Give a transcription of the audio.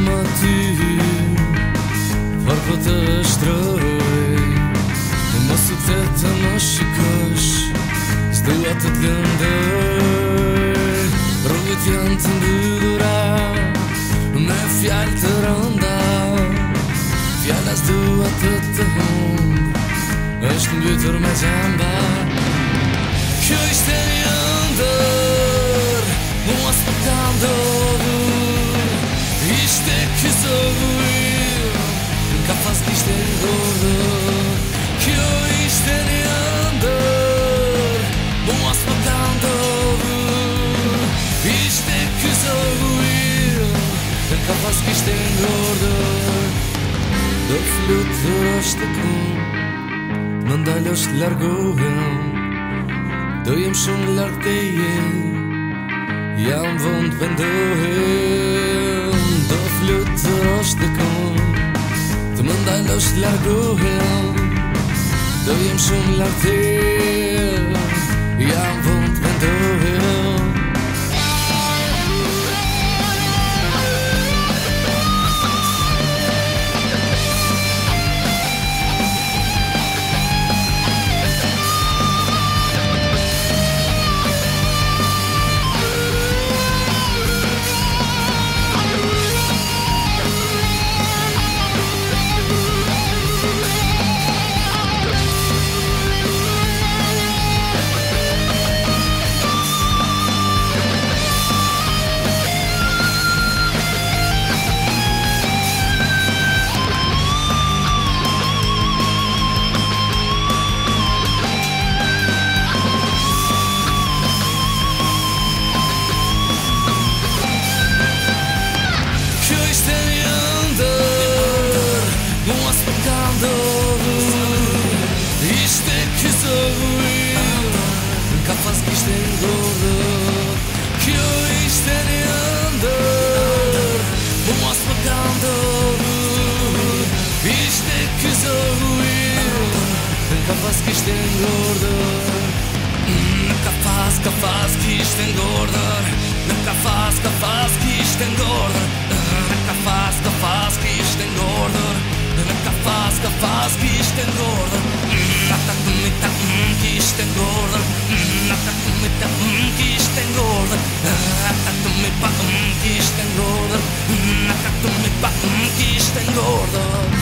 Më ty Hërë për të është rëj Më së të të më shikësh S'du atë të të ndëj Rëgjët janë të mbydura Në fjallë të rënda Fjallë asë du atë të të hëndë është në bëjtur me të Kjo ishtë të rënda Kështë e kusë e vujën Në kapas kishtë e ngordër Kjo ishtë e një ndër Buas më të andër Kjo ishtë e kusë e vujën Në kapas kishtë e ngordër Do flutë vërështë të kënë Më ndalë është largohen Do jem shumë lartë e jenë Janë vëndë vendëhen të konë Të më ndalë është Do jem shumë lartë të kishtin gordur Në kafas, kafas kishtin gordur hmm, kafas, kafas kishtin gordur hmm, kafas, kafas kishtin gordur Në hmm, kafas, kafas kishtin gordur kafas takumi takum kishtin gordur Në takumi takum kishtin gordur Në takumi pakum kishtin gordur me mi pan que engordo